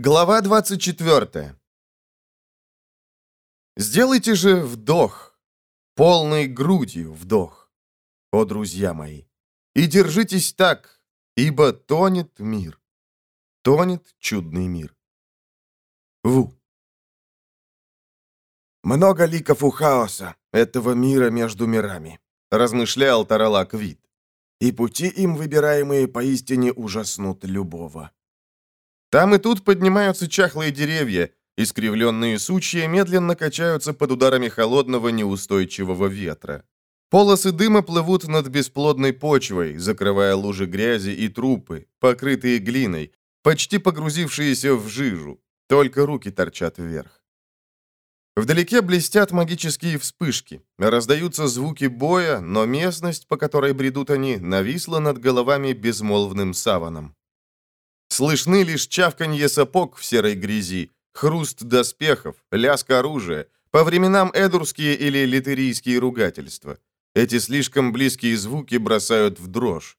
Глава 24. Сделайте же вдох, полной грудью вдох, о, друзья мои, и держитесь так, ибо тонет мир, тонет чудный мир. Ву. «Много ликов у хаоса, этого мира между мирами», — размышлял Таралак Вид. «И пути им выбираемые поистине ужаснут любого». Там и тут поднимаются чахлые деревья, искривленные сучья медленно качаются под ударами холодного неустойчивого ветра. Полосы дыма плывут над бесплодной почвой, закрывая лужи грязи и трупы, покрытые глиной, почти погрузившиеся в жижу. Только руки торчат вверх. Вдалеке блестят магические вспышки, раздаются звуки боя, но местность, по которой бредут они, нависла над головами безмолвным саваном. Слышны лишь чавканье сапог в серой грязи, хруст доспехов, лязг оружия, по временам эдурские или литерийские ругательства. Эти слишком близкие звуки бросают в дрожь.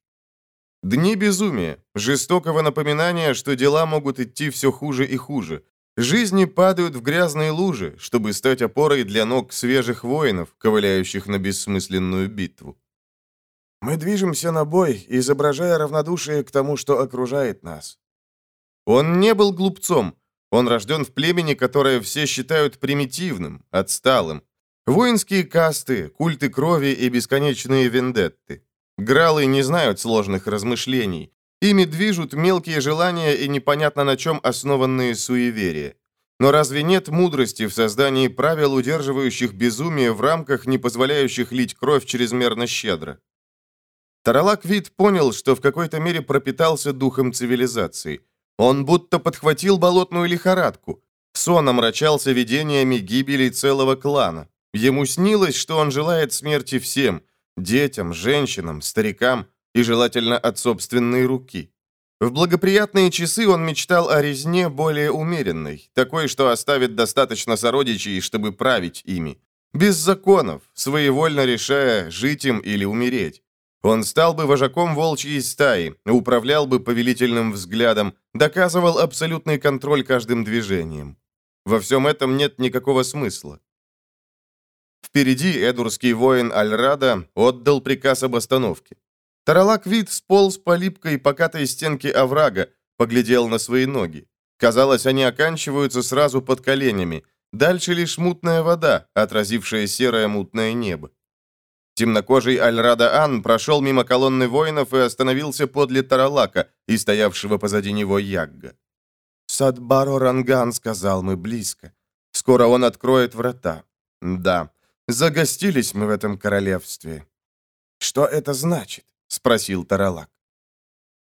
Дни безумия, жестокого напоминания, что дела могут идти все хуже и хуже. Жизни падают в грязные лужи, чтобы стать опорой для ног свежих воинов, ковыляющих на бессмысленную битву. «Мы движемся на бой, изображая равнодушие к тому, что окружает нас», он не был глупцом. Он рожден в племени, которое все считают примитивным, отсталым. Воинские касты, культы крови и бесконечные вендетты. Гралы не знают сложных размышлений. Ими движут мелкие желания и непонятно на чем основанные суеверия. Но разве нет мудрости в создании правил, удерживающих безумие в рамках, не позволяющих лить кровь чрезмерно щедро? Таралак Вид понял, что в какой-то мере пропитался духом цивилизации. Он будто подхватил болотную лихорадку. Сон омрачался видениями гибели целого клана. Ему снилось, что он желает смерти всем – детям, женщинам, старикам и желательно от собственной руки. В благоприятные часы он мечтал о резне более умеренной, такой, что оставит достаточно сородичей, чтобы править ими. Без законов, своевольно решая, жить им или умереть. Он стал бы вожаком волчьей стаи, управлял бы повелительным взглядом, доказывал абсолютный контроль каждым движением. Во всем этом нет никакого смысла. Впереди эдурский воин Альрада отдал приказ об остановке. Таралак вид сполз по липкой покатой стенке оврага, поглядел на свои ноги. Казалось, они оканчиваются сразу под коленями. Дальше лишь мутная вода, отразившая серое мутное небо. Темнокожий Альрада Ан прошел мимо колонны воинов и остановился подле Таралака и стоявшего позади него Ягга. «Садбаро Ранган», — сказал мы близко. «Скоро он откроет врата». «Да, загостились мы в этом королевстве». «Что это значит?» — спросил Таралак.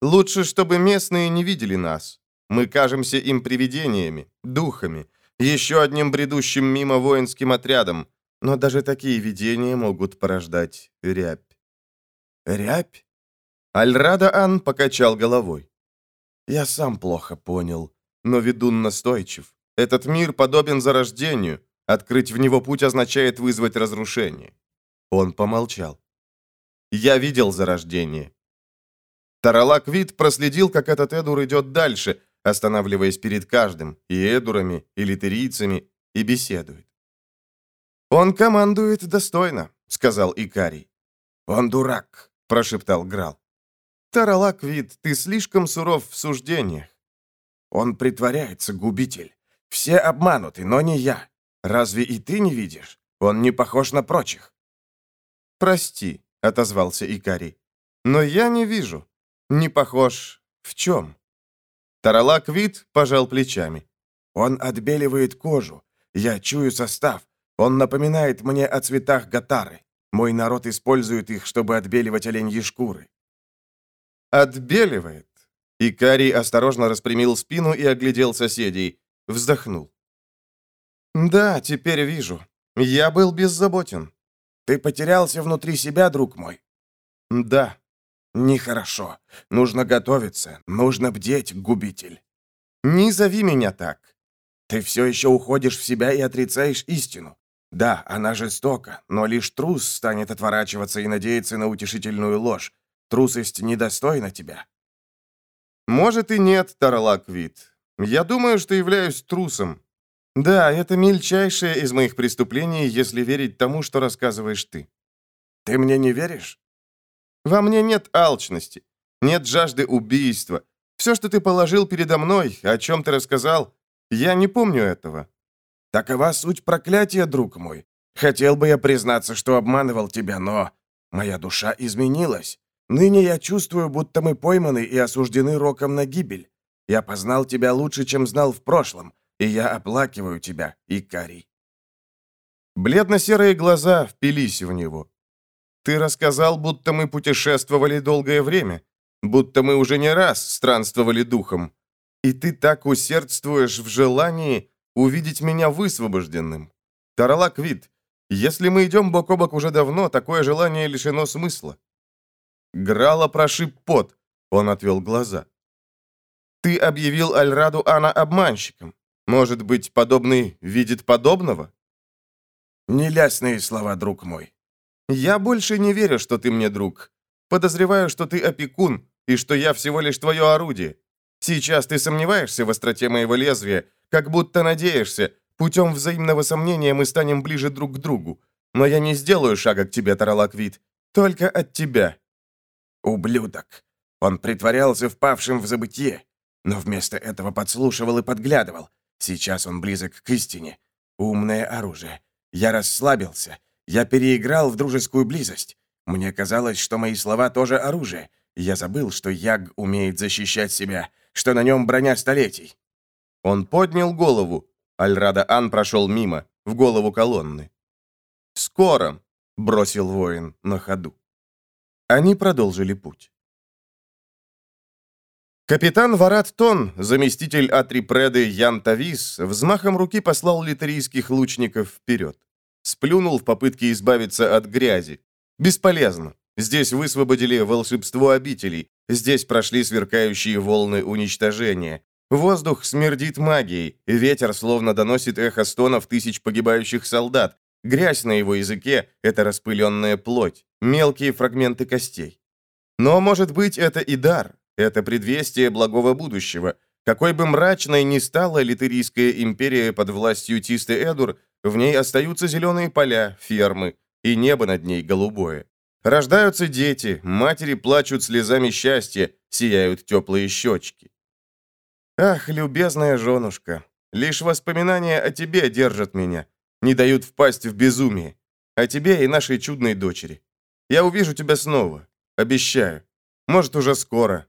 «Лучше, чтобы местные не видели нас. Мы кажемся им привидениями, духами, еще одним бредущим мимо воинским отрядом, но даже такие видения могут порождать рябь. Рябь? Альрада Ан покачал головой. Я сам плохо понял, но ведун настойчив. Этот мир подобен зарождению. Открыть в него путь означает вызвать разрушение. Он помолчал. Я видел зарождение. Таралак Вид проследил, как этот Эдур идет дальше, останавливаясь перед каждым, и Эдурами, и литерийцами, и беседует. «Он командует достойно», — сказал Икарий. «Он дурак», — прошептал Грал. «Таралак, вид, ты слишком суров в суждениях». «Он притворяется, губитель. Все обмануты, но не я. Разве и ты не видишь? Он не похож на прочих». «Прости», — отозвался Икарий. «Но я не вижу. Не похож в чем?» Таралак вид пожал плечами. «Он отбеливает кожу. Я чую состав. Он напоминает мне о цветах гатары. Мой народ использует их, чтобы отбеливать оленьи шкуры». «Отбеливает?» Икарий осторожно распрямил спину и оглядел соседей. Вздохнул. «Да, теперь вижу. Я был беззаботен». «Ты потерялся внутри себя, друг мой?» «Да». «Нехорошо. Нужно готовиться. Нужно бдеть, губитель». «Не зови меня так». «Ты все еще уходишь в себя и отрицаешь истину. Да, она жестока, но лишь трус станет отворачиваться и надеяться на утешительную ложь. Трусость недостойна тебя. Может и нет, Тарлак Вит. Я думаю, что являюсь трусом. Да, это мельчайшее из моих преступлений, если верить тому, что рассказываешь ты. Ты мне не веришь? Во мне нет алчности, нет жажды убийства. Все, что ты положил передо мной, о чем ты рассказал, я не помню этого. Такова суть проклятия, друг мой. Хотел бы я признаться, что обманывал тебя, но моя душа изменилась. Ныне я чувствую, будто мы пойманы и осуждены роком на гибель. Я познал тебя лучше, чем знал в прошлом, и я оплакиваю тебя, Икарий». Бледно-серые глаза впились в него. «Ты рассказал, будто мы путешествовали долгое время, будто мы уже не раз странствовали духом, и ты так усердствуешь в желании увидеть меня высвобожденным. Таралак вид, если мы идем бок о бок уже давно, такое желание лишено смысла». Грала прошиб пот, он отвел глаза. «Ты объявил Альраду Ана обманщиком. Может быть, подобный видит подобного? Нелясные слова, друг мой. Я больше не верю, что ты мне друг. Подозреваю, что ты опекун, и что я всего лишь твое орудие. Сейчас ты сомневаешься в остроте моего лезвия, как будто надеешься, путем взаимного сомнения мы станем ближе друг к другу. Но я не сделаю шага к тебе, Таралаквит, только от тебя. Ублюдок. Он притворялся впавшим в забытье, но вместо этого подслушивал и подглядывал, Сейчас он близок к истине. Умное оружие. Я расслабился. Я переиграл в дружескую близость. Мне казалось, что мои слова тоже оружие. Я забыл, что Яг умеет защищать себя, что на нем броня столетий. Он поднял голову. Альрада Ан прошел мимо, в голову колонны. «Скоро», — бросил воин на ходу. Они продолжили путь. Капитан Варат Тон, заместитель Атрипреды Ян Тавис, взмахом руки послал литерийских лучников вперед. Сплюнул в попытке избавиться от грязи. Бесполезно. Здесь высвободили волшебство обителей. Здесь прошли сверкающие волны уничтожения. Воздух смердит магией. Ветер словно доносит эхо стонов тысяч погибающих солдат. Грязь на его языке — это распыленная плоть, мелкие фрагменты костей. Но, может быть, это и дар, это предвестие благого будущего. Какой бы мрачной ни стала литерийская империя под властью Тисты Эдур, в ней остаются зеленые поля, фермы, и небо над ней голубое. Рождаются дети, матери плачут слезами счастья, сияют теплые щечки. Ах, любезная женушка, лишь воспоминания о тебе держат меня, не дают впасть в безумие. О тебе и нашей чудной дочери. Я увижу тебя снова, обещаю. Может, уже скоро,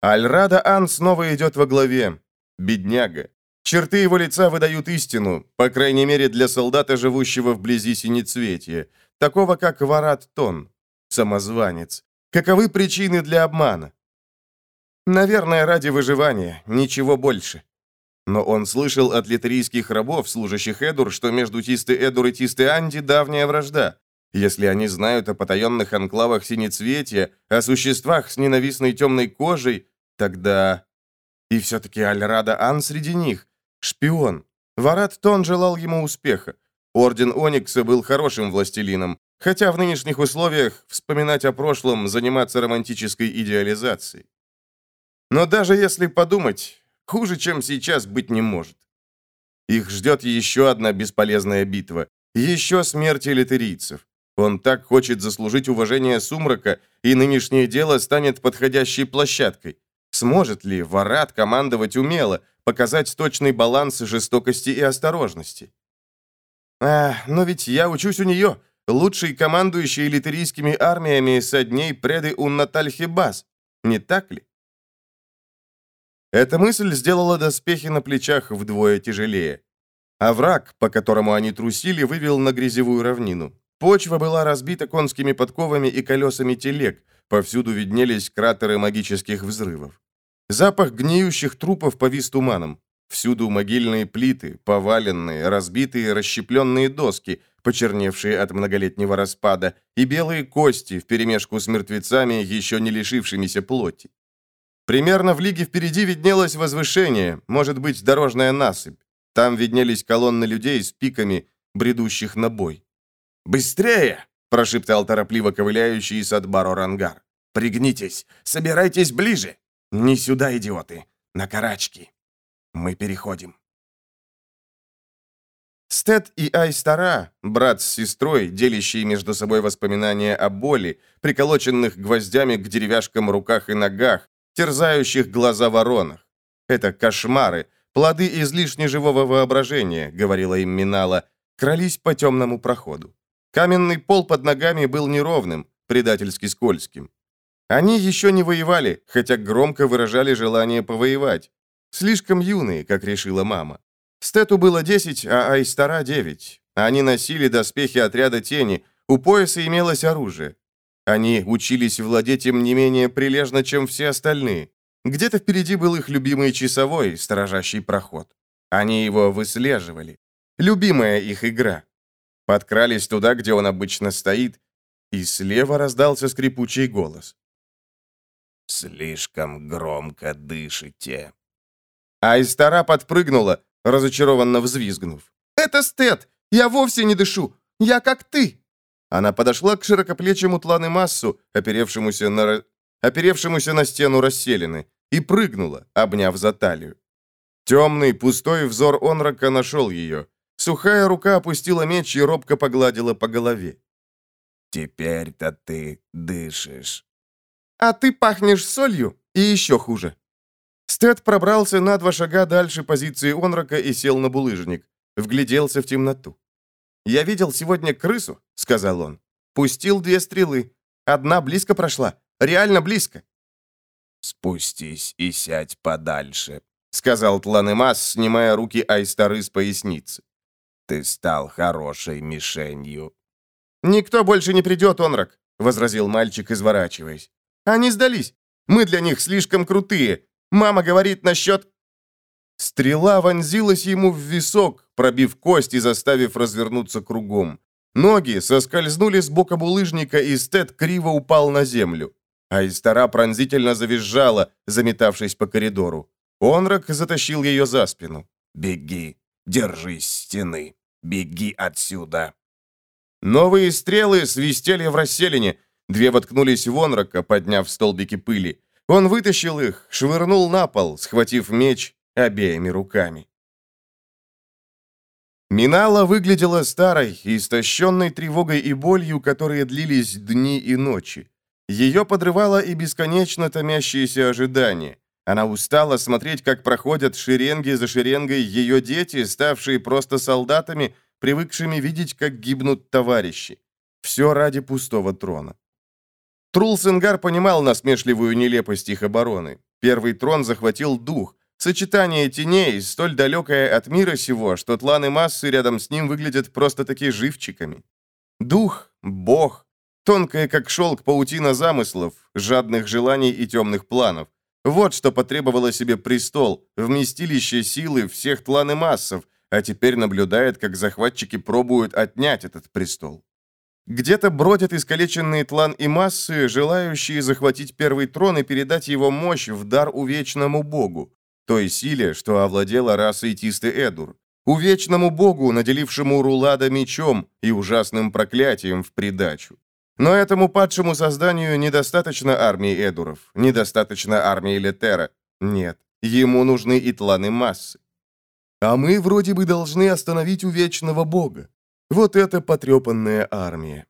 Альрада Ан снова идет во главе. Бедняга. Черты его лица выдают истину, по крайней мере для солдата, живущего вблизи Синецветия, такого как Варат Тон, самозванец. Каковы причины для обмана? Наверное, ради выживания, ничего больше. Но он слышал от литерийских рабов, служащих Эдур, что между Тисты Эдур и Тисты Анди давняя вражда. Если они знают о потаенных анклавах Синецветия, о существах с ненавистной темной кожей, тогда... И все-таки Альрада Ан среди них. Шпион. Варат Тон желал ему успеха. Орден Оникса был хорошим властелином, хотя в нынешних условиях вспоминать о прошлом, заниматься романтической идеализацией. Но даже если подумать, хуже, чем сейчас, быть не может. Их ждет еще одна бесполезная битва, еще смерть элитерийцев. Он так хочет заслужить уважение Сумрака, и нынешнее дело станет подходящей площадкой. Сможет ли Варат командовать умело, показать точный баланс жестокости и осторожности? А, но ведь я учусь у нее, лучшей командующей литерийскими армиями со дней преды Уннатальхибас. Не так ли? Эта мысль сделала доспехи на плечах вдвое тяжелее. А враг, по которому они трусили, вывел на грязевую равнину. Почва была разбита конскими подковами и колесами телег, повсюду виднелись кратеры магических взрывов. Запах гниющих трупов повис туманом. Всюду могильные плиты, поваленные, разбитые, расщепленные доски, почерневшие от многолетнего распада, и белые кости вперемешку с мертвецами, еще не лишившимися плоти. Примерно в лиге впереди виднелось возвышение, может быть, дорожная насыпь. Там виднелись колонны людей с пиками, бредущих на бой. «Быстрее!» – прошептал торопливо ковыляющий из Адбаро Рангар. «Пригнитесь! Собирайтесь ближе! Не сюда, идиоты! На карачки!» Мы переходим. Стед и Айстара, брат с сестрой, делящие между собой воспоминания о боли, приколоченных гвоздями к деревяшкам руках и ногах, терзающих глаза воронах. Это кошмары, плоды излишне живого воображения, говорила им Минала, крались по темному проходу. Каменный пол под ногами был неровным, предательски скользким. Они еще не воевали, хотя громко выражали желание повоевать. Слишком юные, как решила мама. Стету было 10, а Айстара 9. Они носили доспехи отряда тени, у пояса имелось оружие. Они учились владеть им не менее прилежно, чем все остальные. Где-то впереди был их любимый часовой, сторожащий проход. Они его выслеживали. Любимая их игра. Подкрались туда, где он обычно стоит, и слева раздался скрипучий голос. «Слишком громко дышите». Айстара подпрыгнула, разочарованно взвизгнув. «Это Стет! Я вовсе не дышу! Я как ты!» Она подошла к широкоплечему тланы массу, оперевшемуся на, оперевшемуся на стену расселены, и прыгнула, обняв за талию. Темный, пустой взор Онрака нашел ее. Сухая рука опустила меч и робко погладила по голове. «Теперь-то ты дышишь». «А ты пахнешь солью, и еще хуже». Стэд пробрался на два шага дальше позиции Онрака и сел на булыжник. Вгляделся в темноту. «Я видел сегодня крысу», — сказал он. «Пустил две стрелы. Одна близко прошла. Реально близко». «Спустись и сядь подальше», — сказал Тланемас, снимая руки Айстары с поясницы. «Ты стал хорошей мишенью». «Никто больше не придет, Онрак», — возразил мальчик, изворачиваясь. «Они сдались. Мы для них слишком крутые. Мама говорит насчет...» Стрела вонзилась ему в висок, пробив кость и заставив развернуться кругом. Ноги соскользнули с бока булыжника, и Стэд криво упал на землю. Айстара пронзительно завизжала, заметавшись по коридору. Онрак затащил ее за спину. «Беги, держись стены, беги отсюда!» Новые стрелы свистели в расселине. Две воткнулись в Онрака, подняв столбики пыли. Он вытащил их, швырнул на пол, схватив меч обеими руками. Минала выглядела старой, истощенной тревогой и болью, которые длились дни и ночи. Ее подрывало и бесконечно томящееся ожидание. Она устала смотреть, как проходят шеренги за шеренгой ее дети, ставшие просто солдатами, привыкшими видеть, как гибнут товарищи. Все ради пустого трона. Трулсенгар понимал насмешливую нелепость их обороны. Первый трон захватил дух. Сочетание теней, столь далекое от мира сего, что тланы массы рядом с ним выглядят просто-таки живчиками. Дух, бог, тонкая как шелк паутина замыслов, жадных желаний и темных планов. Вот что потребовало себе престол, вместилище силы всех тланы массов, а теперь наблюдает, как захватчики пробуют отнять этот престол. Где-то бродят искалеченные тлан и массы, желающие захватить первый трон и передать его мощь в дар увечному богу, той силе, что овладела расой Тисты Эдур, увечному богу, наделившему Рулада мечом и ужасным проклятием в придачу. Но этому падшему созданию недостаточно армии Эдуров, недостаточно армии Летера. Нет, ему нужны и тланы массы. А мы вроде бы должны остановить увечного бога. Вот это потрепанная армия.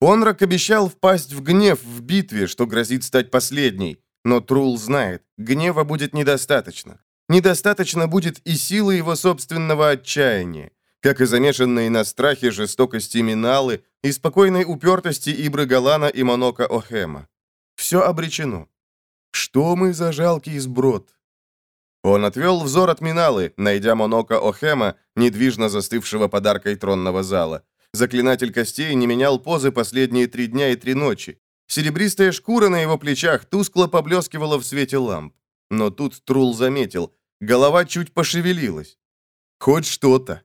Онрак обещал впасть в гнев в битве, что грозит стать последней, но Трул знает, гнева будет недостаточно. Недостаточно будет и силы его собственного отчаяния, как и замешанные на страхе жестокости Миналы и спокойной упертости Ибры Галана и Монока Охема. Все обречено. Что мы за жалкий сброд? Он отвел взор от Миналы, найдя Монока Охема, недвижно застывшего подаркой тронного зала. Заклинатель костей не менял позы последние три дня и три ночи. Серебристая шкура на его плечах тускло поблескивала в свете ламп. Но тут Трул заметил, голова чуть пошевелилась. Хоть что-то.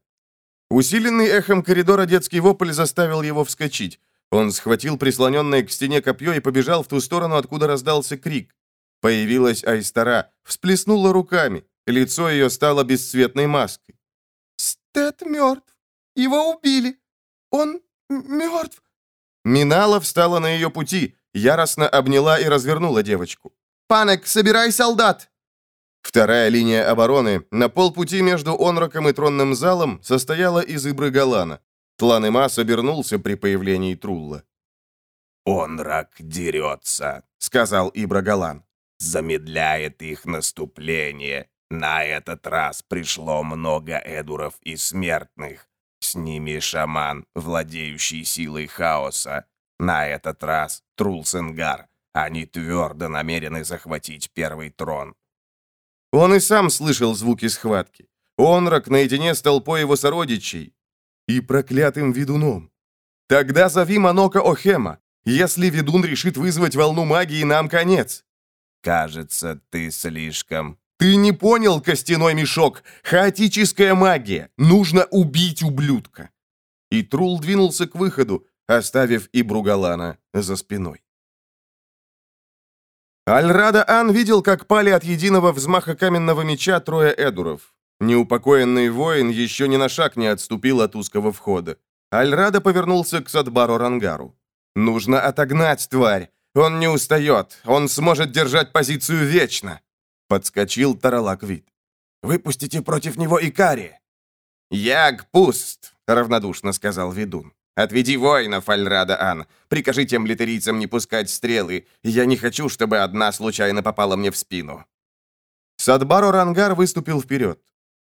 Усиленный эхом коридора детский вопль заставил его вскочить. Он схватил прислоненное к стене копье и побежал в ту сторону, откуда раздался крик. Появилась Айстара, всплеснула руками. Лицо ее стало бесцветной маской. «Стэт мертв. Его убили. Он мертв». Минала встала на ее пути, яростно обняла и развернула девочку. «Панек, собирай солдат!» Вторая линия обороны на полпути между Онроком и тронным залом состояла из Ибры Галана. Тланемас обернулся при появлении Трулла. «Онрак дерется», — сказал Ибра Галан. «Замедляет их наступление. На этот раз пришло много эдуров и смертных. С ними шаман, владеющий силой хаоса. На этот раз Трулсенгар. Они твердо намерены захватить первый трон. Он и сам слышал звуки схватки. Онрак наедине с толпой его сородичей и проклятым ведуном. Тогда зови Манока Охема. Если ведун решит вызвать волну магии, нам конец. Кажется, ты слишком... Ты не понял, костяной мешок. Хаотическая магия. Нужно убить ублюдка. И Трул двинулся к выходу, оставив и Бругалана за спиной. Альрада Ан видел, как пали от единого взмаха каменного меча трое эдуров. Неупокоенный воин еще ни на шаг не отступил от узкого входа. Альрада повернулся к Садбару Рангару. «Нужно отогнать тварь. Он не устает. Он сможет держать позицию вечно». Подскочил Таралаквит. «Выпустите против него Икари!» «Яг пуст», — равнодушно сказал ведун. «Отведи воинов, Альрада-Ан. Прикажи тем литерийцам не пускать стрелы. Я не хочу, чтобы одна случайно попала мне в спину». Садбаро Рангар выступил вперед.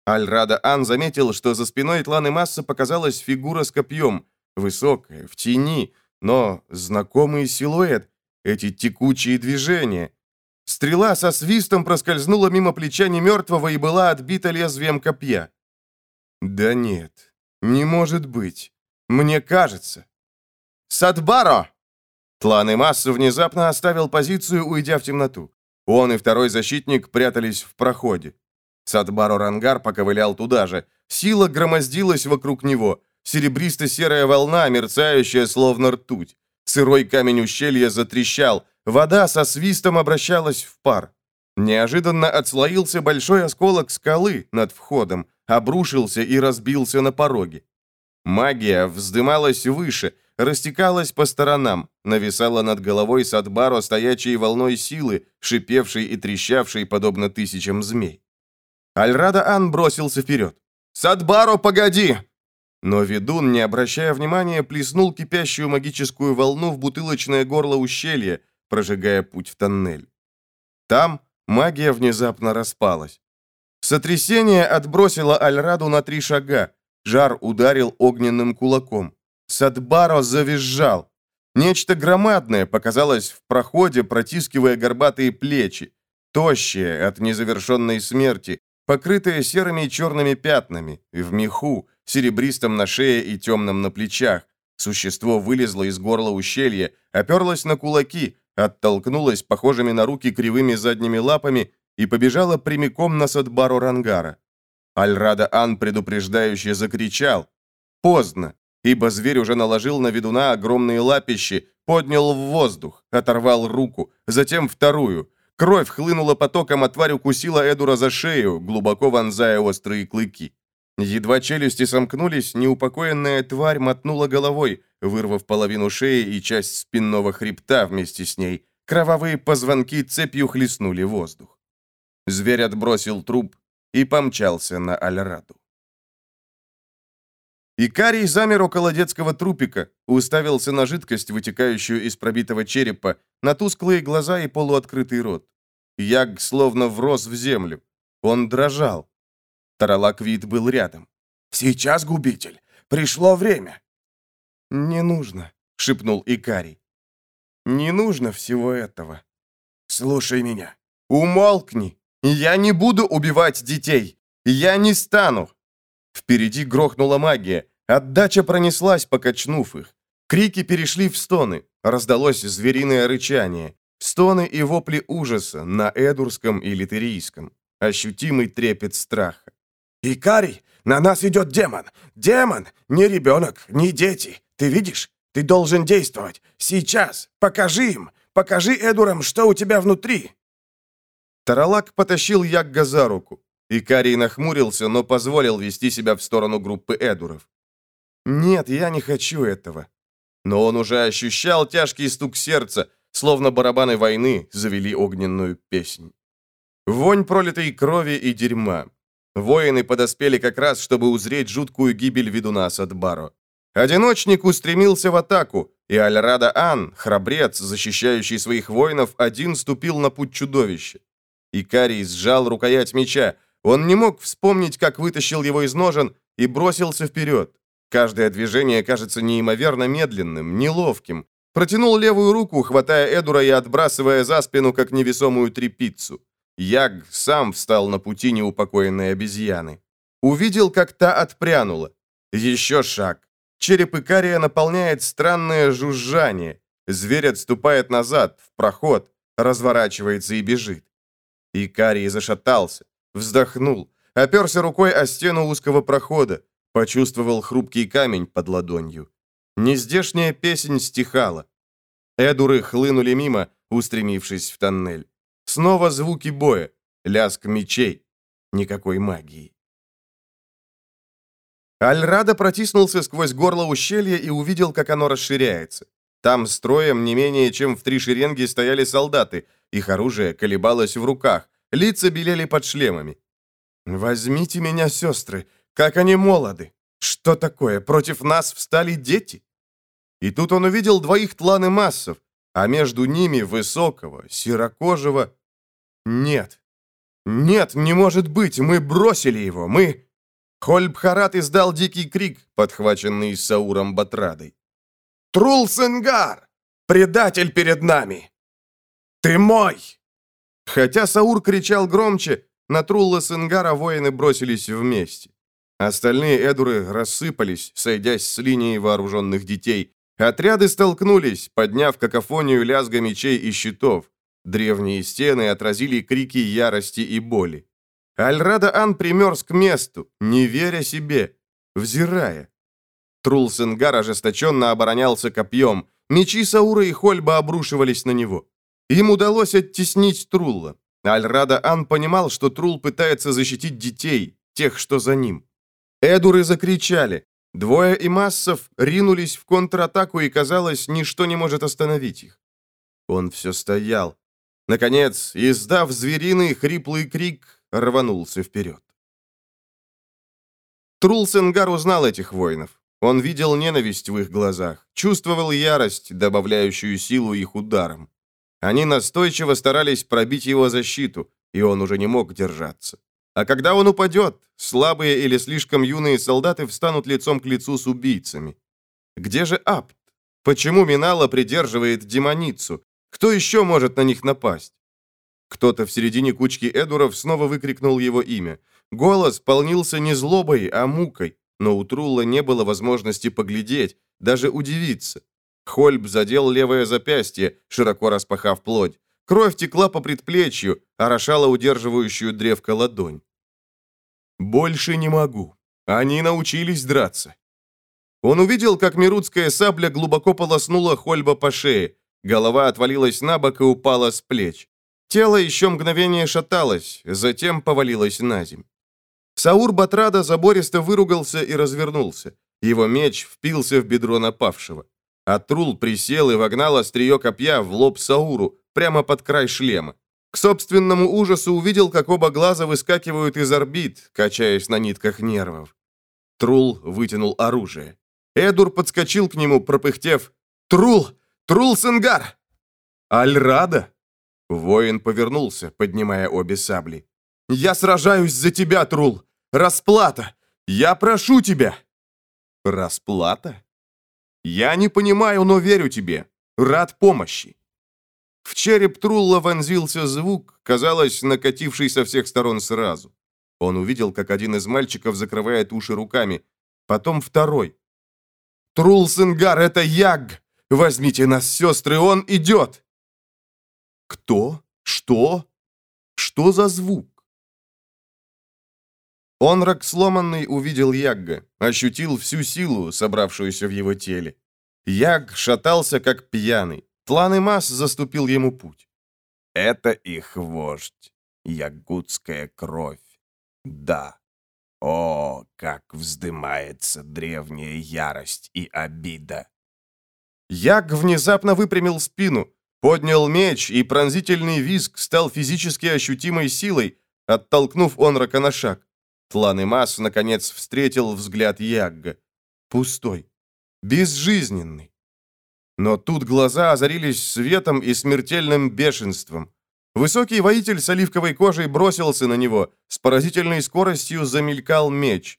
Альрада-Ан заметил, что за спиной Тланы Масса показалась фигура с копьем, высокая, в тени, но знакомый силуэт, эти текучие движения. Стрела со свистом проскользнула мимо плеча немертвого и была отбита лезвием копья. «Да нет, не может быть. Мне кажется. Садбаро! Тлан Масса внезапно оставил позицию, уйдя в темноту. Он и второй защитник прятались в проходе. Садбаро Рангар поковылял туда же. Сила громоздилась вокруг него. Серебристо-серая волна, мерцающая словно ртуть. Сырой камень ущелья затрещал. Вода со свистом обращалась в пар. Неожиданно отслоился большой осколок скалы над входом, обрушился и разбился на пороге. Магия вздымалась выше, растекалась по сторонам, нависала над головой Садбаро стоячей волной силы, шипевшей и трещавшей, подобно тысячам змей. Альрада-Ан бросился вперед. «Садбаро, погоди!» Но ведун, не обращая внимания, плеснул кипящую магическую волну в бутылочное горло ущелья, прожигая путь в тоннель. Там магия внезапно распалась. Сотрясение отбросило Альраду на три шага, Жар ударил огненным кулаком. Садбаро завизжал. Нечто громадное показалось в проходе, протискивая горбатые плечи. Тощее от незавершенной смерти, покрытое серыми и черными пятнами, в меху, серебристом на шее и темном на плечах. Существо вылезло из горла ущелья, оперлось на кулаки, оттолкнулось похожими на руки кривыми задними лапами и побежало прямиком на Садбаро Рангара. Альрада-Ан предупреждающе закричал. Поздно, ибо зверь уже наложил на ведуна огромные лапищи, поднял в воздух, оторвал руку, затем вторую. Кровь хлынула потоком, а тварь укусила Эдура за шею, глубоко вонзая острые клыки. Едва челюсти сомкнулись, неупокоенная тварь мотнула головой, вырвав половину шеи и часть спинного хребта вместе с ней. Кровавые позвонки цепью хлестнули воздух. Зверь отбросил труп, и помчался на Альраду. Икарий замер около детского трупика, уставился на жидкость, вытекающую из пробитого черепа, на тусклые глаза и полуоткрытый рот. Яг словно врос в землю. Он дрожал. Таралаквит был рядом. «Сейчас, губитель! Пришло время!» «Не нужно», — шепнул Икарий. «Не нужно всего этого. Слушай меня. Умолкни!» Я не буду убивать детей! Я не стану!» Впереди грохнула магия. Отдача пронеслась, покачнув их. Крики перешли в стоны. Раздалось звериное рычание. Стоны и вопли ужаса на эдурском и литерийском. Ощутимый трепет страха. «Икарий, на нас идет демон! Демон! Не ребенок, не дети! Ты видишь? Ты должен действовать! Сейчас! Покажи им! Покажи Эдурам, что у тебя внутри!» Таралак потащил Ягга за руку. Икарий нахмурился, но позволил вести себя в сторону группы Эдуров. «Нет, я не хочу этого». Но он уже ощущал тяжкий стук сердца, словно барабаны войны завели огненную песнь. Вонь пролитой крови и дерьма. Воины подоспели как раз, чтобы узреть жуткую гибель ведуна Садбаро. Одиночник устремился в атаку, и Альрада Ан, храбрец, защищающий своих воинов, один ступил на путь чудовища. Икарий сжал рукоять меча. Он не мог вспомнить, как вытащил его из ножен, и бросился вперед. Каждое движение кажется неимоверно медленным, неловким. Протянул левую руку, хватая Эдура и отбрасывая за спину, как невесомую трепицу. Яг сам встал на пути неупокоенной обезьяны. Увидел, как та отпрянула. Еще шаг. Череп Икария наполняет странное жужжание. Зверь отступает назад, в проход, разворачивается и бежит. Икарий зашатался, вздохнул, оперся рукой о стену узкого прохода, почувствовал хрупкий камень под ладонью. Нездешняя песень стихала. Эдуры хлынули мимо, устремившись в тоннель. Снова звуки боя, лязг мечей. Никакой магии. Альрада протиснулся сквозь горло ущелья и увидел, как оно расширяется. Там строем не менее чем в три шеренги стояли солдаты, их оружие колебалось в руках, лица белели под шлемами. «Возьмите меня, сестры, как они молоды! Что такое, против нас встали дети?» И тут он увидел двоих тланы массов, а между ними высокого, серокожего... Нет. Нет, не может быть, мы бросили его, мы... Хольбхарат издал дикий крик, подхваченный Сауром Батрадой. «Трулсенгар! Предатель перед нами! Ты мой!» Хотя Саур кричал громче, на Трулла Сенгара воины бросились вместе. Остальные эдуры рассыпались, сойдясь с линией вооруженных детей. Отряды столкнулись, подняв какофонию лязга мечей и щитов. Древние стены отразили крики ярости и боли. Альрада-Ан примерз к месту, не веря себе, взирая. Трулсенгар ожесточенно оборонялся копьем. Мечи Саура и Хольба обрушивались на него. Им удалось оттеснить Трулла. Альрада-Ан понимал, что Трул пытается защитить детей, тех, что за ним. Эдуры закричали. Двое и ринулись в контратаку, и, казалось, ничто не может остановить их. Он все стоял. Наконец, издав звериный хриплый крик, рванулся вперед. Трулсенгар узнал этих воинов. Он видел ненависть в их глазах, чувствовал ярость, добавляющую силу их ударам. Они настойчиво старались пробить его защиту, и он уже не мог держаться. А когда он упадет, слабые или слишком юные солдаты встанут лицом к лицу с убийцами. Где же Апт? Почему Минала придерживает демоницу? Кто еще может на них напасть? Кто-то в середине кучки Эдуров снова выкрикнул его имя. Голос полнился не злобой, а мукой, но у Трулла не было возможности поглядеть, даже удивиться. Хольб задел левое запястье, широко распахав плоть. Кровь текла по предплечью, орошала удерживающую древко ладонь. «Больше не могу. Они научились драться». Он увидел, как мирутская сабля глубоко полоснула Хольба по шее. Голова отвалилась на бок и упала с плеч. Тело еще мгновение шаталось, затем повалилось на земь. Саур Батрада забористо выругался и развернулся. Его меч впился в бедро напавшего. Атрул присел и вогнал острие копья в лоб Сауру, прямо под край шлема. К собственному ужасу увидел, как оба глаза выскакивают из орбит, качаясь на нитках нервов. Трул вытянул оружие. Эдур подскочил к нему, пропыхтев «Трул! Трул Сенгар!» «Альрада!» Воин повернулся, поднимая обе сабли. «Я сражаюсь за тебя, Трул! Расплата! Я прошу тебя!» «Расплата?» «Я не понимаю, но верю тебе. Рад помощи». В череп Трулла вонзился звук, казалось, накативший со всех сторон сразу. Он увидел, как один из мальчиков закрывает уши руками, потом второй. «Трул Сенгар, это Яг! Возьмите нас, сестры, он идет!» Кто? Что? Что за звук? Онрак сломанный увидел Ягга, ощутил всю силу, собравшуюся в его теле. Яг шатался, как пьяный. Тлан Мас заступил ему путь. Это их вождь, ягудская кровь. Да. О, как вздымается древняя ярость и обида. Яг внезапно выпрямил спину, Поднял меч, и пронзительный визг стал физически ощутимой силой, оттолкнув Онрака на шаг. Тлан Масс, наконец, встретил взгляд Ягга. Пустой. Безжизненный. Но тут глаза озарились светом и смертельным бешенством. Высокий воитель с оливковой кожей бросился на него, с поразительной скоростью замелькал меч.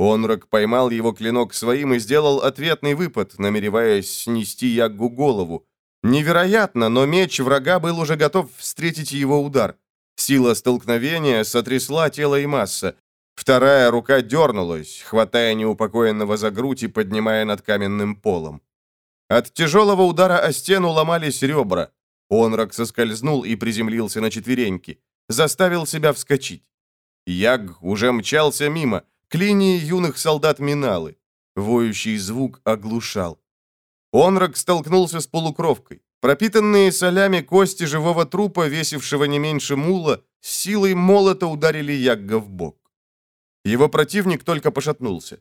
Онрак поймал его клинок своим и сделал ответный выпад, намереваясь снести Яггу голову. Невероятно, но меч врага был уже готов встретить его удар. Сила столкновения сотрясла тело и масса. Вторая рука дернулась, хватая неупокоенного за грудь и поднимая над каменным полом. От тяжелого удара о стену ломались ребра. Онрак соскользнул и приземлился на четвереньки. Заставил себя вскочить. Яг уже мчался мимо, к линии юных солдат Миналы. Воющий звук оглушал. Онрак столкнулся с полукровкой. Пропитанные солями кости живого трупа, весившего не меньше мула, с силой молота ударили Ягга в бок. Его противник только пошатнулся.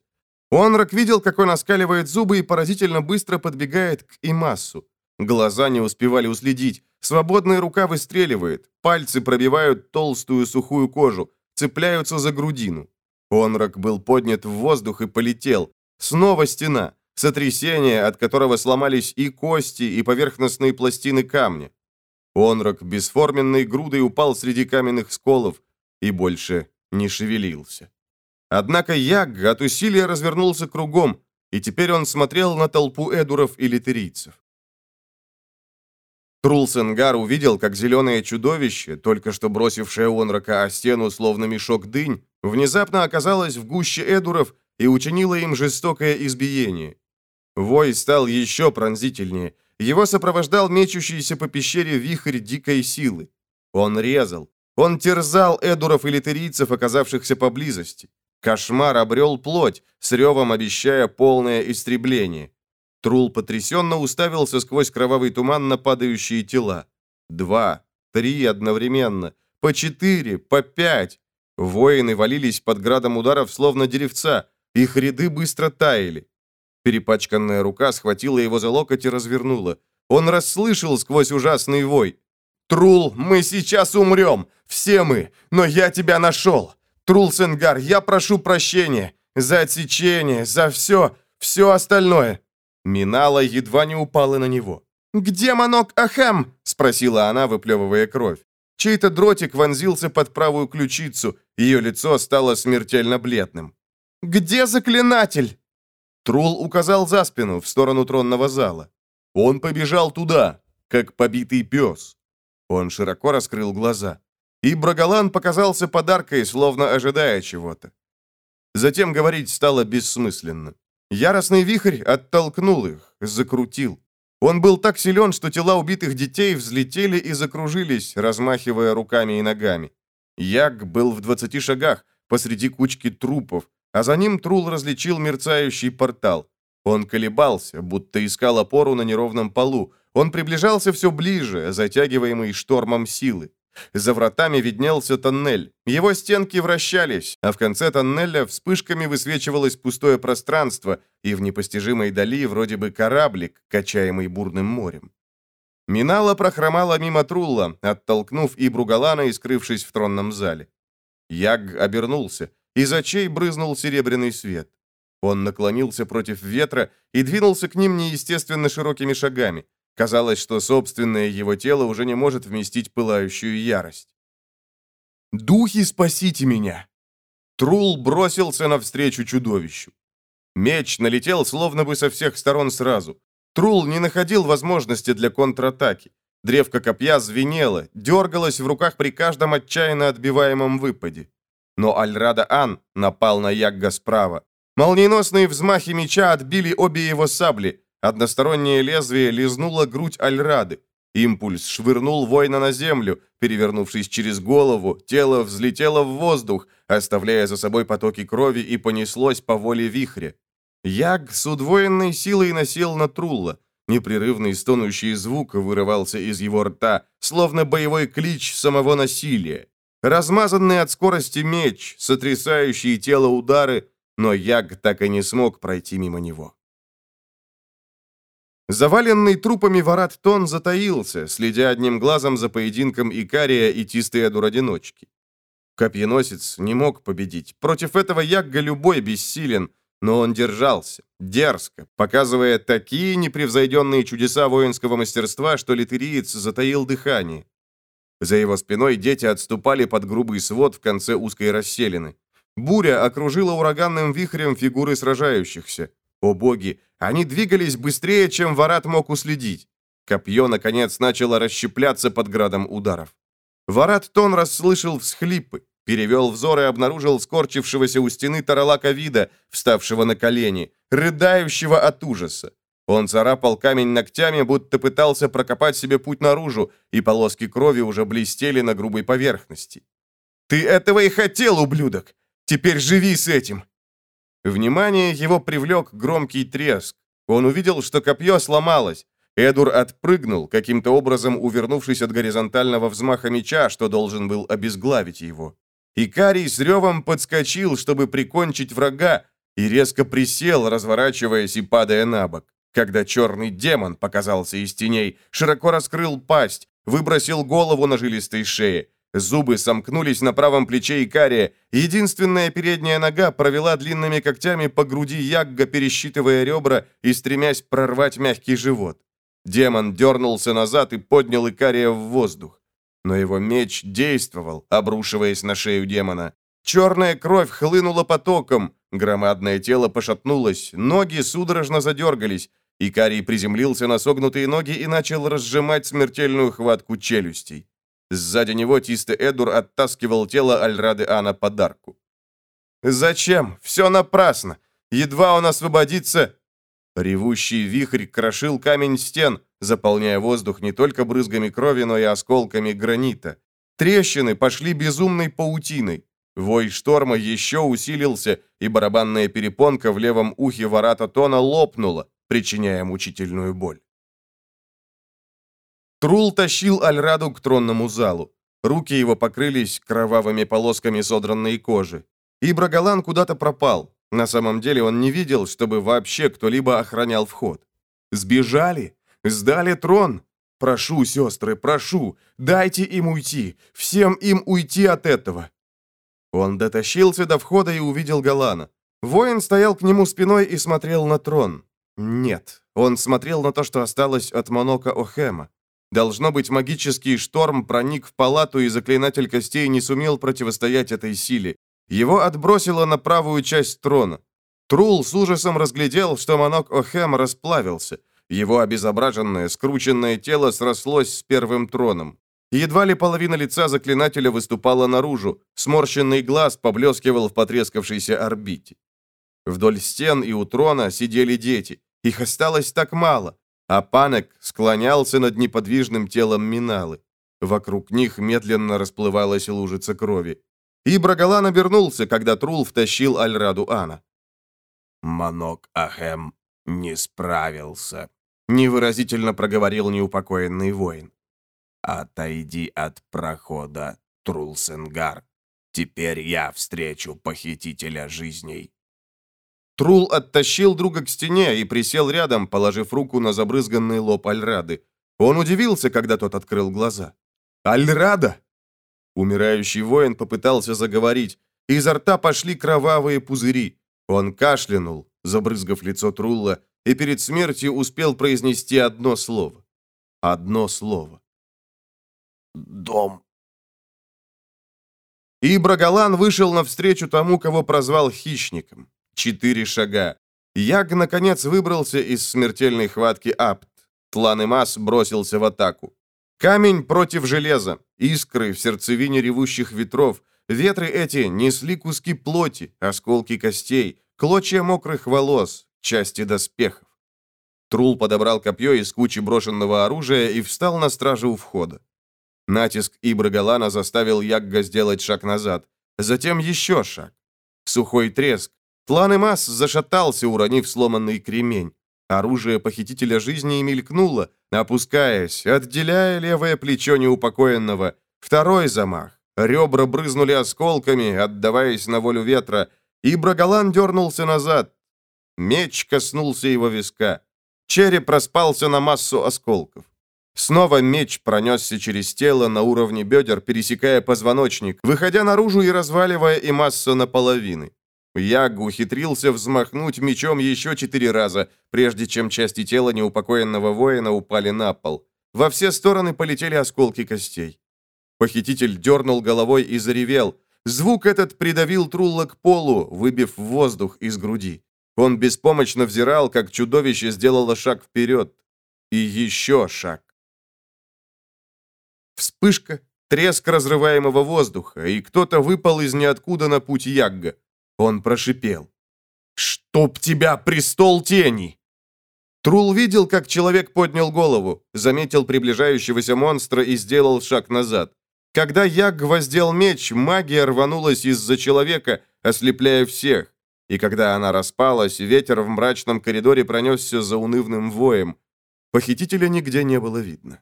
Онрак видел, как он оскаливает зубы и поразительно быстро подбегает к Имассу. Глаза не успевали уследить. Свободная рука выстреливает. Пальцы пробивают толстую сухую кожу, цепляются за грудину. Онрак был поднят в воздух и полетел. Снова стена. Сотрясение, от которого сломались и кости, и поверхностные пластины камня. Онрак бесформенной грудой упал среди каменных сколов и больше не шевелился. Однако Яг от усилия развернулся кругом, и теперь он смотрел на толпу эдуров и литерийцев. Трулсенгар увидел, как зеленое чудовище, только что бросившее Онрака о стену, словно мешок дынь, внезапно оказалось в гуще эдуров и учинило им жестокое избиение. Вой стал еще пронзительнее. Его сопровождал мечущийся по пещере вихрь дикой силы. Он резал. Он терзал эдуров и литерийцев, оказавшихся поблизости. Кошмар обрел плоть, с ревом обещая полное истребление. Трул потрясенно уставился сквозь кровавый туман на падающие тела. Два, три одновременно, по четыре, по пять. Воины валились под градом ударов, словно деревца. Их ряды быстро таяли. Перепачканная рука схватила его за локоть и развернула. Он расслышал сквозь ужасный вой. «Трул, мы сейчас умрем! Все мы! Но я тебя нашел! Трул Сенгар, я прошу прощения! За отсечение, за все, все остальное!» Минала едва не упала на него. «Где манок Ахам?» — спросила она, выплевывая кровь. Чей-то дротик вонзился под правую ключицу, ее лицо стало смертельно бледным. «Где заклинатель?» Трул указал за спину, в сторону тронного зала. Он побежал туда, как побитый пес. Он широко раскрыл глаза. И Брагалан показался подаркой, словно ожидая чего-то. Затем говорить стало бессмысленно. Яростный вихрь оттолкнул их, закрутил. Он был так силен, что тела убитых детей взлетели и закружились, размахивая руками и ногами. Яг был в двадцати шагах, посреди кучки трупов, а за ним Трул различил мерцающий портал. Он колебался, будто искал опору на неровном полу. Он приближался все ближе, затягиваемый штормом силы. За вратами виднелся тоннель. Его стенки вращались, а в конце тоннеля вспышками высвечивалось пустое пространство, и в непостижимой дали вроде бы кораблик, качаемый бурным морем. Минала прохромала мимо Трулла, оттолкнув и Бругалана и скрывшись в тронном зале. Яг обернулся. Из очей брызнул серебряный свет. Он наклонился против ветра и двинулся к ним неестественно широкими шагами. Казалось, что собственное его тело уже не может вместить пылающую ярость. «Духи, спасите меня!» Трул бросился навстречу чудовищу. Меч налетел словно бы со всех сторон сразу. Трул не находил возможности для контратаки. Древко копья звенело, дергалось в руках при каждом отчаянно отбиваемом выпаде. Но Альрада Ан напал на Ягга справа. Молниеносные взмахи меча отбили обе его сабли. Одностороннее лезвие лизнуло грудь Альрады. Импульс швырнул воина на землю. Перевернувшись через голову, тело взлетело в воздух, оставляя за собой потоки крови и понеслось по воле вихря. Яг с удвоенной силой насел на Трулла. Непрерывный стонущий звук вырывался из его рта, словно боевой клич самого насилия. Размазанный от скорости меч, сотрясающие тело удары, но Яг так и не смог пройти мимо него. Заваленный трупами ворот Тон затаился, следя одним глазом за поединком Икария и Тистеэдур-одиночки. Копьеносец не мог победить. Против этого Ягга любой бессилен, но он держался, дерзко, показывая такие непревзойденные чудеса воинского мастерства, что литериец затаил дыхание. За его спиной дети отступали под грубый свод в конце узкой расселины. Буря окружила ураганным вихрем фигуры сражающихся. О боги, они двигались быстрее, чем Варат мог уследить. Копье, наконец, начало расщепляться под градом ударов. Варат Тон расслышал всхлипы, перевел взор и обнаружил скорчившегося у стены Таралака Вида, вставшего на колени, рыдающего от ужаса. Он царапал камень ногтями, будто пытался прокопать себе путь наружу, и полоски крови уже блестели на грубой поверхности. «Ты этого и хотел, ублюдок! Теперь живи с этим!» Внимание его привлек громкий треск. Он увидел, что копье сломалось. Эдур отпрыгнул, каким-то образом увернувшись от горизонтального взмаха меча, что должен был обезглавить его. Икарий с ревом подскочил, чтобы прикончить врага, и резко присел, разворачиваясь и падая на бок. Когда черный демон показался из теней, широко раскрыл пасть, выбросил голову на жилистой шее. Зубы сомкнулись на правом плече Икария. Единственная передняя нога провела длинными когтями по груди Ягга, пересчитывая ребра и стремясь прорвать мягкий живот. Демон дернулся назад и поднял Икария в воздух. Но его меч действовал, обрушиваясь на шею демона. Черная кровь хлынула потоком, громадное тело пошатнулось, ноги судорожно задергались, Икарий приземлился на согнутые ноги и начал разжимать смертельную хватку челюстей. Сзади него Тисте Эдур оттаскивал тело Альрады Ана подарку. «Зачем? Все напрасно! Едва он освободится...» Ревущий вихрь крошил камень стен, заполняя воздух не только брызгами крови, но и осколками гранита. Трещины пошли безумной паутиной. Вой шторма еще усилился, и барабанная перепонка в левом ухе вората Тона лопнула, причиняя мучительную боль. Трул тащил Альраду к тронному залу. Руки его покрылись кровавыми полосками содранной кожи. И Брагалан куда-то пропал. На самом деле он не видел, чтобы вообще кто-либо охранял вход. Сбежали? Сдали трон? Прошу, сестры, прошу, дайте им уйти. Всем им уйти от этого. Он дотащился до входа и увидел Галана. Воин стоял к нему спиной и смотрел на трон. Нет, он смотрел на то, что осталось от Монока Охема. Должно быть, магический шторм проник в палату, и заклинатель костей не сумел противостоять этой силе. Его отбросило на правую часть трона. Трул с ужасом разглядел, что Монок Охем расплавился. Его обезображенное, скрученное тело срослось с первым троном. Едва ли половина лица заклинателя выступала наружу, сморщенный глаз поблескивал в потрескавшейся орбите. Вдоль стен и у трона сидели дети. Их осталось так мало, а Панек склонялся над неподвижным телом Миналы. Вокруг них медленно расплывалась лужица крови. И Брагалан обернулся, когда Трул втащил Альраду Ана. «Манок Ахем не справился», — невыразительно проговорил неупокоенный воин. «Отойди от прохода, Трулсенгар. Теперь я встречу похитителя жизней». Трул оттащил друга к стене и присел рядом, положив руку на забрызганный лоб Альрады. Он удивился, когда тот открыл глаза. «Альрада!» Умирающий воин попытался заговорить. Изо рта пошли кровавые пузыри. Он кашлянул, забрызгав лицо Трулла, и перед смертью успел произнести одно слово. Одно слово. «Дом». И Брагалан вышел навстречу тому, кого прозвал хищником. Четыре шага. Яг, наконец, выбрался из смертельной хватки Апт. Тлан и Мас бросился в атаку. Камень против железа, искры в сердцевине ревущих ветров. Ветры эти несли куски плоти, осколки костей, клочья мокрых волос, части доспехов. Трул подобрал копье из кучи брошенного оружия и встал на стражу у входа. Натиск Ибрагалана заставил Ягга сделать шаг назад, затем еще шаг. Сухой треск, Тлан Эмас зашатался, уронив сломанный кремень. Оружие похитителя жизни мелькнуло, опускаясь, отделяя левое плечо неупокоенного. Второй замах. Ребра брызнули осколками, отдаваясь на волю ветра, и Брагалан дернулся назад. Меч коснулся его виска. Череп распался на массу осколков. Снова меч пронесся через тело на уровне бедер, пересекая позвоночник, выходя наружу и разваливая и массу наполовины. Яг ухитрился взмахнуть мечом еще четыре раза, прежде чем части тела неупокоенного воина упали на пол. Во все стороны полетели осколки костей. Похититель дернул головой и заревел. Звук этот придавил Трулла к полу, выбив воздух из груди. Он беспомощно взирал, как чудовище сделало шаг вперед. И еще шаг. Вспышка, треск разрываемого воздуха, и кто-то выпал из ниоткуда на путь Ягга. Он прошипел. «Чтоб тебя, престол тени!» Трул видел, как человек поднял голову, заметил приближающегося монстра и сделал шаг назад. Когда Яг воздел меч, магия рванулась из-за человека, ослепляя всех. И когда она распалась, ветер в мрачном коридоре пронесся за унывным воем. Похитителя нигде не было видно.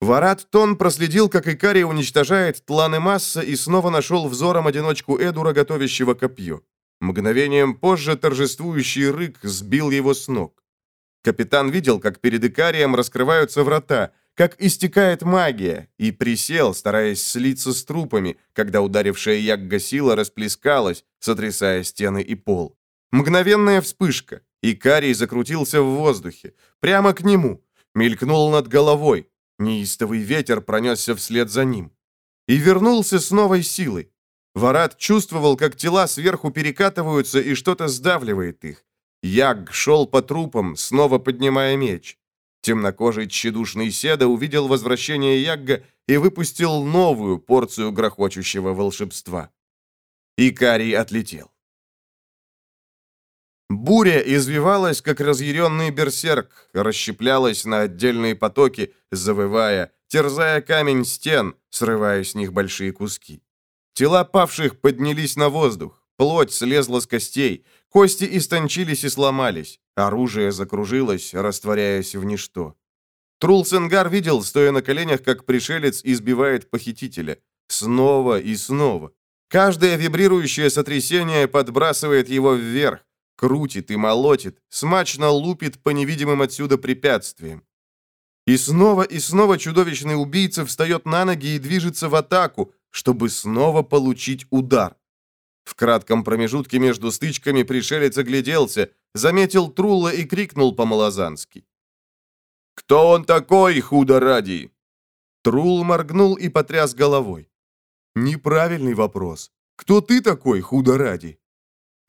Варат Тон проследил, как Икарий уничтожает тланы масса и снова нашел взором одиночку Эдура, готовящего копье. Мгновением позже торжествующий рык сбил его с ног. Капитан видел, как перед Икарием раскрываются врата, как истекает магия, и присел, стараясь слиться с трупами, когда ударившая Ягга сила расплескалась, сотрясая стены и пол. Мгновенная вспышка, Икарий закрутился в воздухе, прямо к нему, мелькнул над головой, Неистовый ветер пронесся вслед за ним. И вернулся с новой силой. Варат чувствовал, как тела сверху перекатываются и что-то сдавливает их. Яг шел по трупам, снова поднимая меч. Темнокожий тщедушный Седа увидел возвращение Ягга и выпустил новую порцию грохочущего волшебства. Икарий отлетел. Буря извивалась, как разъяренный берсерк, расщеплялась на отдельные потоки, завывая, терзая камень стен, срывая с них большие куски. Тела павших поднялись на воздух, плоть слезла с костей, кости истончились и сломались, оружие закружилось, растворяясь в ничто. Трулсенгар видел, стоя на коленях, как пришелец избивает похитителя. Снова и снова. Каждое вибрирующее сотрясение подбрасывает его вверх, крутит и молотит, смачно лупит по невидимым отсюда препятствиям. И снова и снова чудовищный убийца встает на ноги и движется в атаку, чтобы снова получить удар. В кратком промежутке между стычками пришелец огляделся, заметил Трула и крикнул по-малозански. «Кто он такой, худо ради?» Трул моргнул и потряс головой. «Неправильный вопрос. Кто ты такой, худо ради?»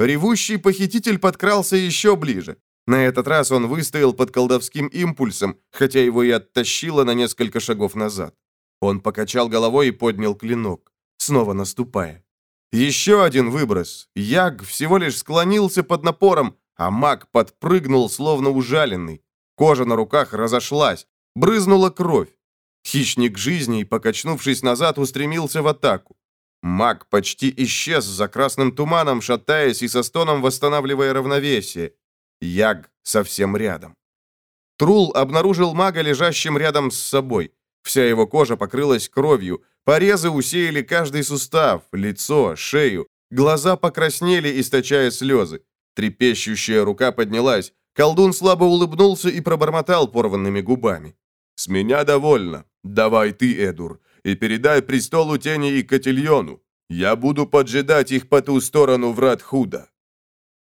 Ревущий похититель подкрался еще ближе. На этот раз он выстоял под колдовским импульсом, хотя его и оттащило на несколько шагов назад. Он покачал головой и поднял клинок, снова наступая. Еще один выброс. Яг всего лишь склонился под напором, а маг подпрыгнул, словно ужаленный. Кожа на руках разошлась, брызнула кровь. Хищник жизни, покачнувшись назад, устремился в атаку. Маг почти исчез за красным туманом, шатаясь и со стоном восстанавливая равновесие. Яг совсем рядом. Трул обнаружил мага лежащим рядом с собой. Вся его кожа покрылась кровью, порезы усеяли каждый сустав, лицо, шею, глаза покраснели, источая слезы. Трепещущая рука поднялась, колдун слабо улыбнулся и пробормотал порванными губами. «С меня довольно. Давай ты, Эдур и передай престолу тени и Котильону. Я буду поджидать их по ту сторону врат Худа».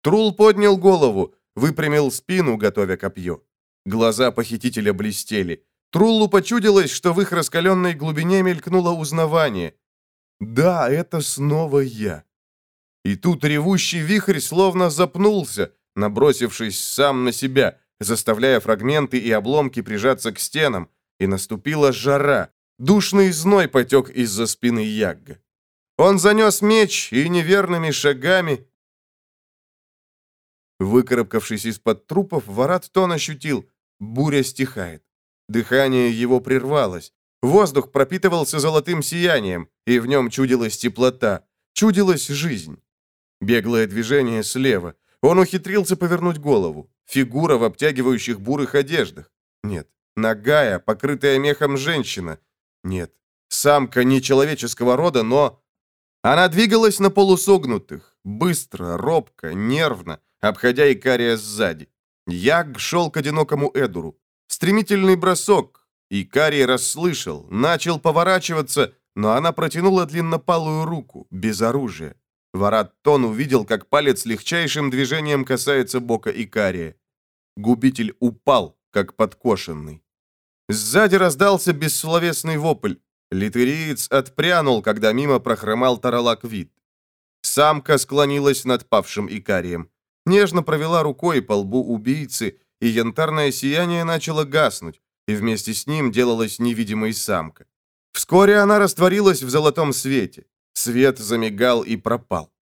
Трул поднял голову, выпрямил спину, готовя копье. Глаза похитителя блестели. Труллу почудилось, что в их раскаленной глубине мелькнуло узнавание. «Да, это снова я». И тут ревущий вихрь словно запнулся, набросившись сам на себя, заставляя фрагменты и обломки прижаться к стенам, и наступила жара, Душный зной потек из-за спины Ягга. Он занес меч и неверными шагами... Выкарабкавшись из-под трупов, Варат Тон ощутил, буря стихает. Дыхание его прервалось. Воздух пропитывался золотым сиянием, и в нем чудилась теплота, чудилась жизнь. Беглое движение слева. Он ухитрился повернуть голову. Фигура в обтягивающих бурых одеждах. Нет, нагая, покрытая мехом женщина — нет, самка не человеческого рода, но... Она двигалась на полусогнутых, быстро, робко, нервно, обходя Икария сзади. Яг шел к одинокому Эдуру. Стремительный бросок. И Карий расслышал, начал поворачиваться, но она протянула длиннопалую руку, без оружия. Вараттон увидел, как палец легчайшим движением касается бока Икария. Губитель упал, как подкошенный. Сзади раздался бессловесный вопль. Литериец отпрянул, когда мимо прохромал Таралак вид. Самка склонилась над павшим Икарием. Нежно провела рукой по лбу убийцы, и янтарное сияние начало гаснуть, и вместе с ним делалась невидимой самка. Вскоре она растворилась в золотом свете. Свет замигал и пропал.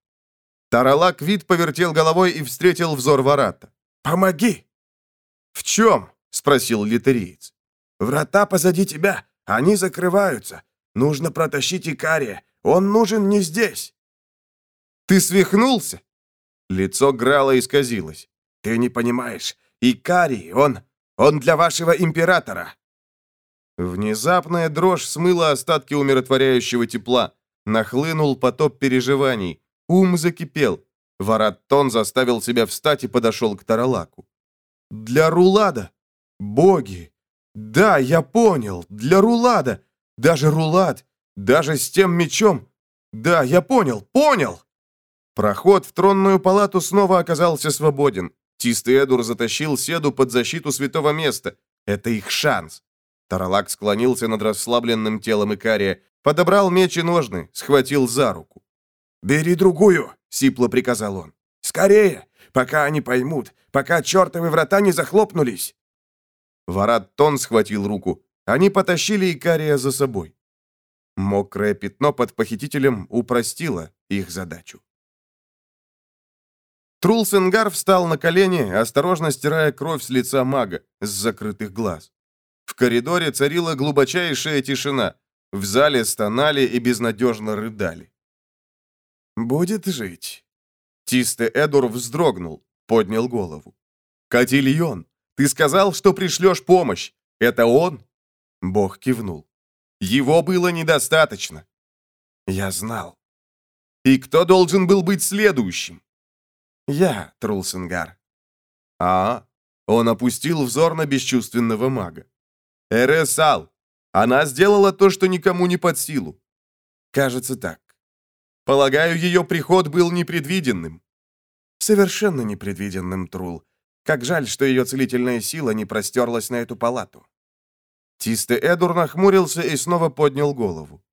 Таралак вид повертел головой и встретил взор Варата. «Помоги!» «В чем?» — спросил литериец. «Врата позади тебя, они закрываются. Нужно протащить Икария, он нужен не здесь». «Ты свихнулся?» Лицо Грала исказилось. «Ты не понимаешь, Икарий, он... он для вашего императора». Внезапная дрожь смыла остатки умиротворяющего тепла. Нахлынул потоп переживаний. Ум закипел. Вараттон заставил себя встать и подошел к Таралаку. «Для Рулада! Боги! Да, я понял, для Рулада! Даже Рулад! Даже с тем мечом! Да, я понял, понял!» Проход в тронную палату снова оказался свободен. Чистый Эдур затащил Седу под защиту святого места. Это их шанс. Таралак склонился над расслабленным телом Икария, подобрал меч и ножны, схватил за руку. «Бери другую!» — сипло приказал он. «Скорее! Пока они поймут, пока чертовы врата не захлопнулись!» Варат Тон схватил руку. Они потащили Икария за собой. Мокрое пятно под похитителем упростило их задачу. Трулсенгар встал на колени, осторожно стирая кровь с лица мага, с закрытых глаз. В коридоре царила глубочайшая тишина. В зале стонали и безнадежно рыдали. «Будет жить». Тисте Эдур вздрогнул, поднял голову. «Катильон, ты сказал, что пришлешь помощь. Это он?» Бог кивнул. «Его было недостаточно». «Я знал». «И кто должен был быть следующим?» «Я, Трулсенгар». «А?» Он опустил взор на бесчувственного мага. «Эресал! Она сделала то, что никому не под силу». «Кажется так». «Полагаю, ее приход был непредвиденным». «Совершенно непредвиденным, Трул. Как жаль, что ее целительная сила не простерлась на эту палату». Тисте Эдур нахмурился и снова поднял голову.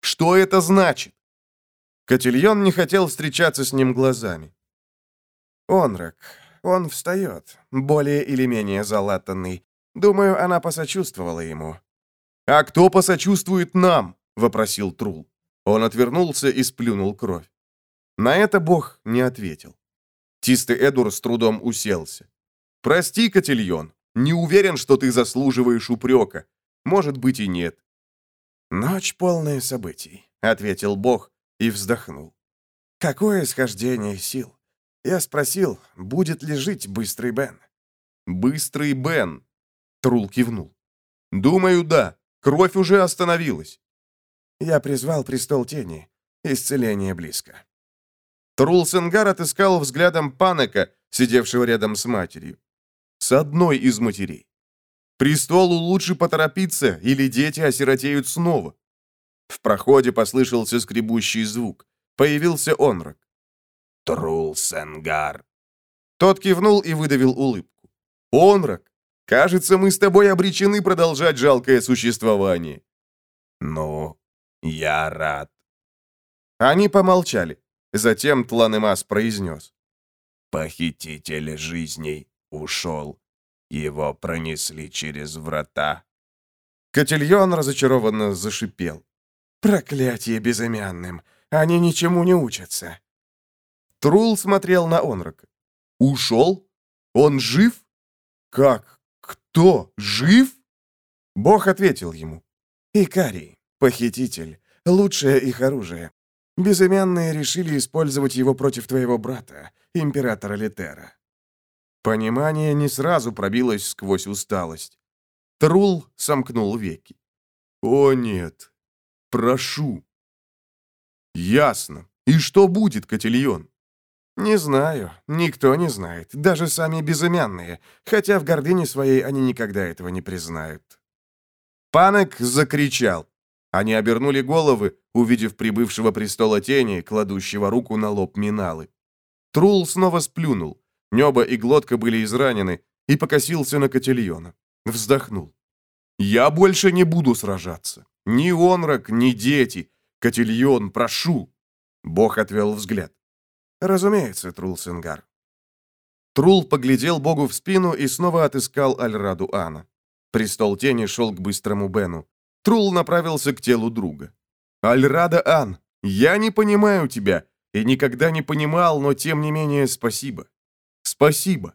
«Что это значит?» Котильон не хотел встречаться с ним глазами. «Онрак, он встает, более или менее залатанный. Думаю, она посочувствовала ему». «А кто посочувствует нам?» — вопросил Трул. Он отвернулся и сплюнул кровь. На это бог не ответил. Тистый Эдур с трудом уселся. «Прости, Котильон, не уверен, что ты заслуживаешь упрека. Может быть и нет». «Ночь полная событий», — ответил бог и вздохнул. «Какое схождение сил! Я спросил, будет ли жить Быстрый Бен». «Быстрый Бен», — Трул кивнул. «Думаю, да. Кровь уже остановилась». Я призвал престол тени. Исцеление близко. Трулсенгар отыскал взглядом Панека, сидевшего рядом с матерью. С одной из матерей. Престолу лучше поторопиться, или дети осиротеют снова. В проходе послышался скребущий звук. Появился Онрак. «Трулсенгар». Тот кивнул и выдавил улыбку. «Онрак, кажется, мы с тобой обречены продолжать жалкое существование». «Ну, я рад». Они помолчали. Затем Тланемас произнес. «Похититель жизней ушел. Его пронесли через врата». Котельон разочарованно зашипел. «Проклятие безымянным! Они ничему не учатся!» Трул смотрел на Онрака. «Ушел? Он жив? Как? Кто? Жив?» Бог ответил ему. «Икарий, похититель, лучшее их оружие. Безымянные решили использовать его против твоего брата, императора Литера». Понимание не сразу пробилось сквозь усталость. Трул сомкнул веки. «О, нет! Прошу!» «Ясно. И что будет, Котельон?» «Не знаю. Никто не знает. Даже сами безымянные. Хотя в гордыне своей они никогда этого не признают». Панек закричал. Они обернули головы, увидев прибывшего престола тени, кладущего руку на лоб Миналы. Трул снова сплюнул. Небо и глотка были изранены, и покосился на Котельона. Вздохнул. «Я больше не буду сражаться. Ни Онрак, ни дети. Котельон, прошу!» Бог отвел взгляд. «Разумеется, Трул Сенгар». Трул поглядел Богу в спину и снова отыскал Альраду Ана. Престол тени шел к быстрому Бену. Трул направился к телу друга. «Альрада Ан, я не понимаю тебя и никогда не понимал, но тем не менее спасибо. Спасибо».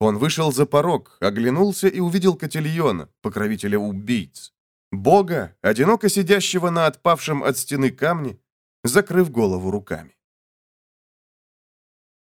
Он вышел за порог, оглянулся и увидел Котельона, покровителя убийц. Бога, одиноко сидящего на отпавшем от стены камне, закрыв голову руками.